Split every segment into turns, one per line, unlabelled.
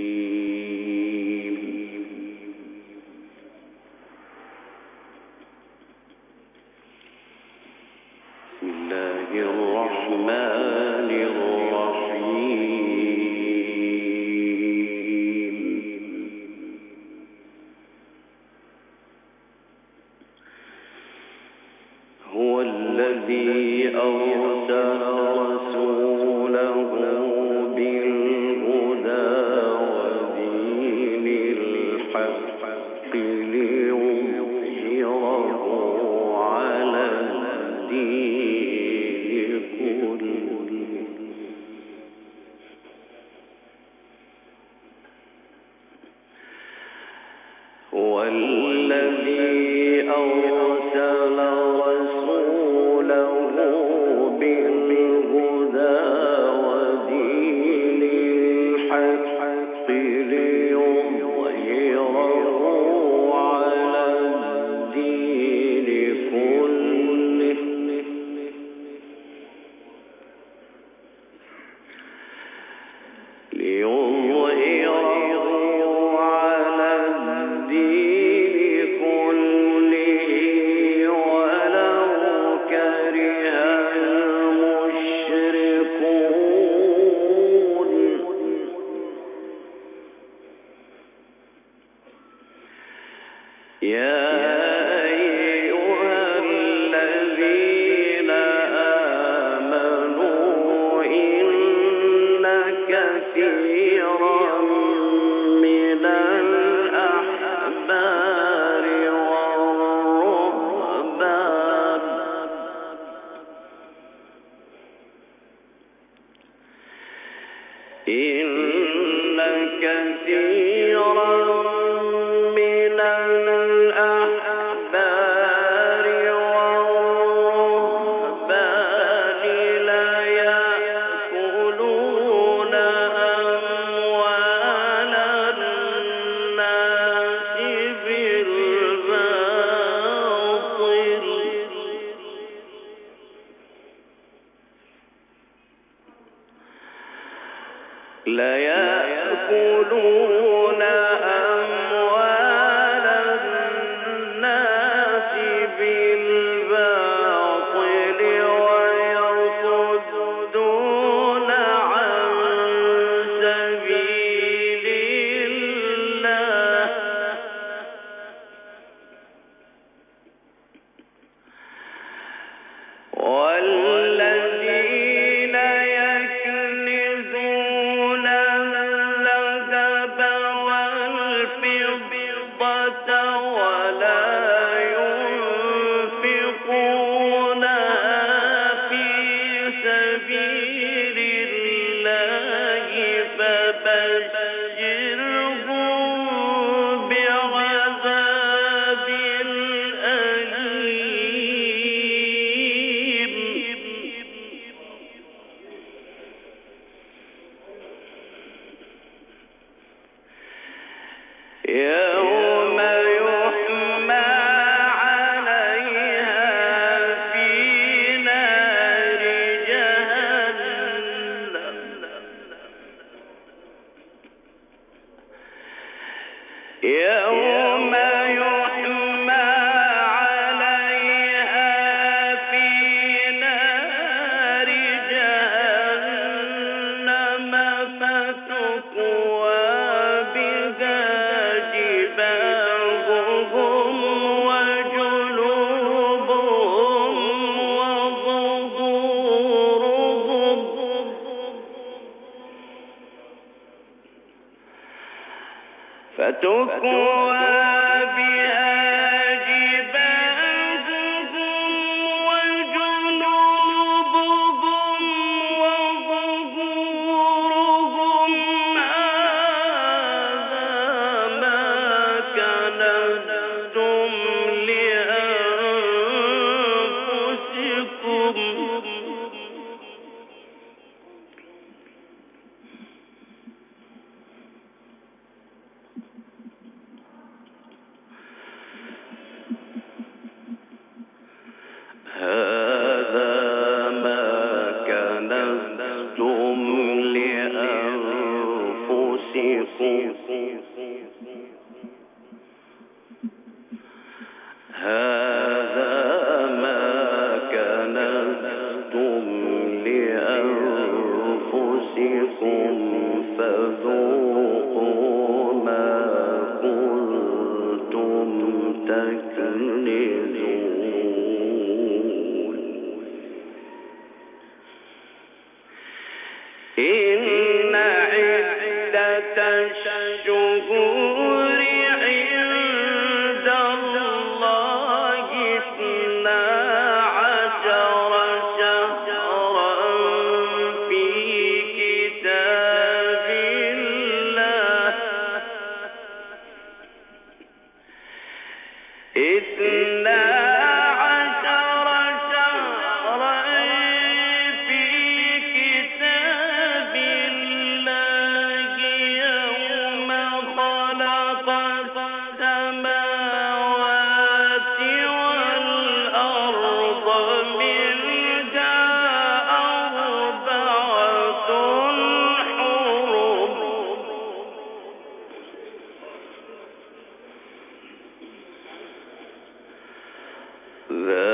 Mm. إن كثير him. the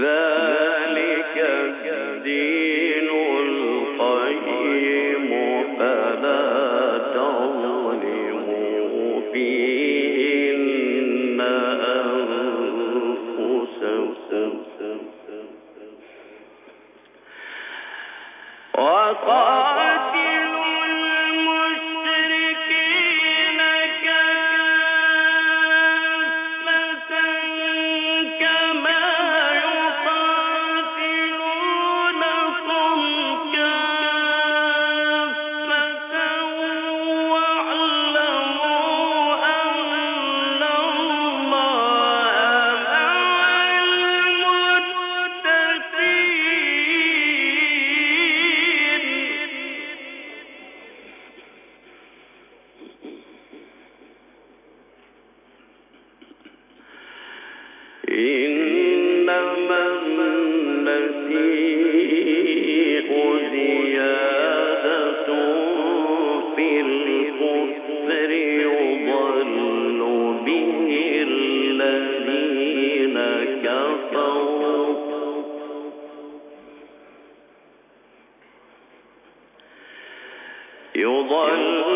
the one.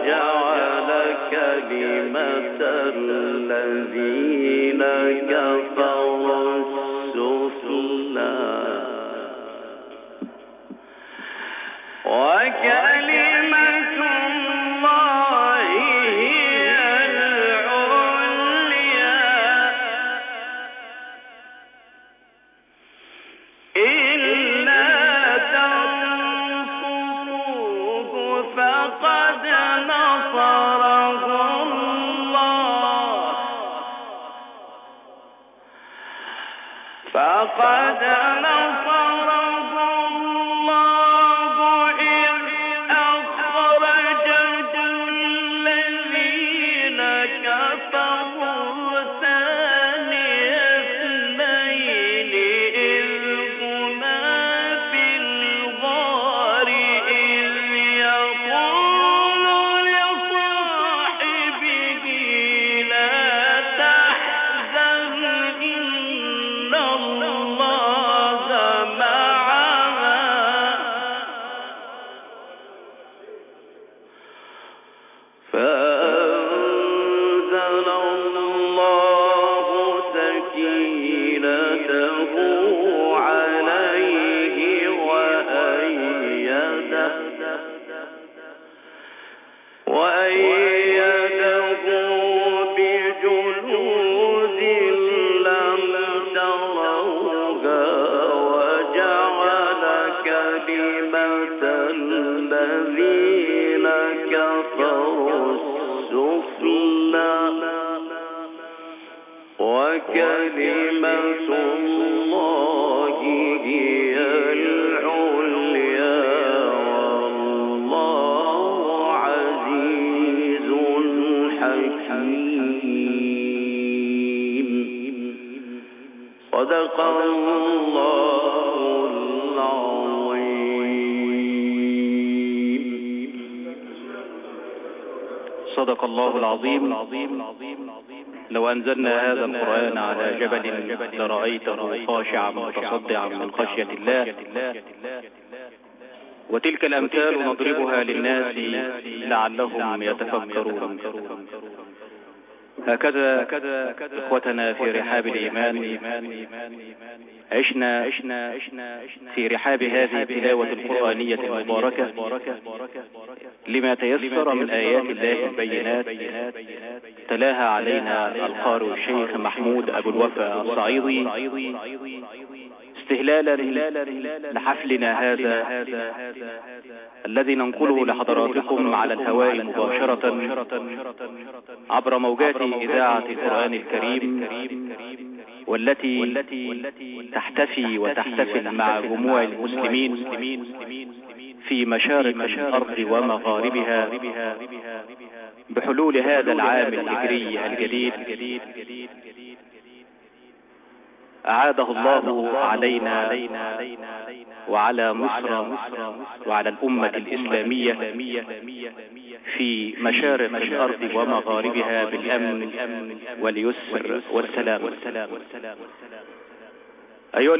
وجعل كلمة الذين كفروا السفلى وكلمة فقد نصره وكلمة الله هي العليا. والله عزيز حكيم. صدق الله العظيم.
صدق الله العظيم. لو أنزلنا هذا القرآن على جبل لرأيته خاشعا متصدعا من خشية الله. وتلك الأمثال نضربها للناس لعلهم يتفكرون. هكذا إخوتنا في رحاب الإيمان عشنا في رحاب هذه التلاوة القرآنية المباركة. لما تيسر من آيات الله البينات تلاها علينا القارئ الشيخ محمود أبو الوفا الصعيدي. استهلالا لحفلنا هذا الذي ننقله لحضراتكم على الهواء مباشرة عبر موجات إذاعة القرآن الكريم والتي تحتفي وتحتفل مع جموع المسلمين. في مشارق الأرض ومغاربها بحلول هذا العام الهجري الجديد. أعاده الله علينا وعلى مصر وعلى الأمة الإسلامية في مشارق الأرض ومغاربها بالأمن واليسر والسلام. أيها